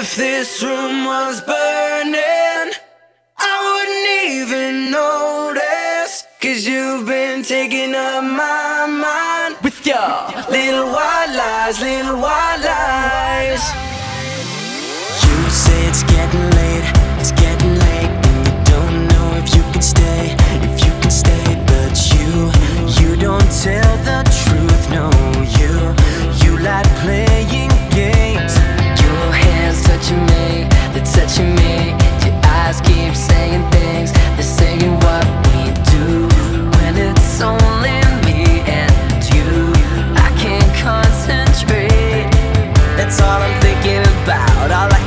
If this room was burning, I wouldn't even notice. Cause you've been taking up my mind with your little white lies, little white lies. You say it's getting late,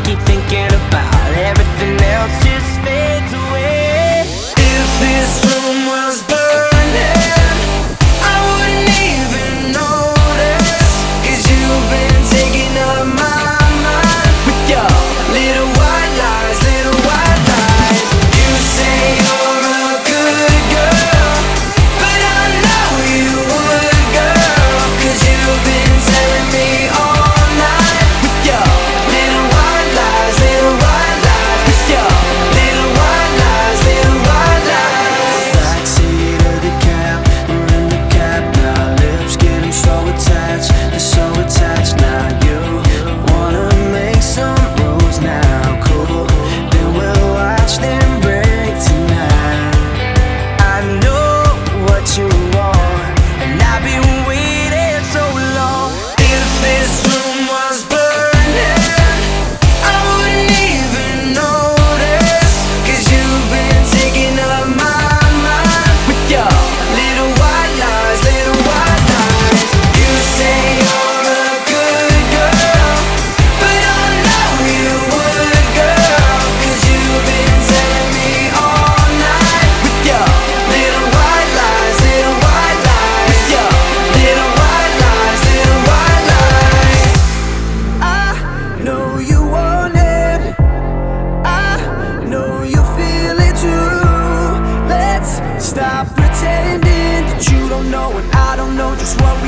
keep thinking about everything else just fades away. Is this room? you don't know and I don't know just what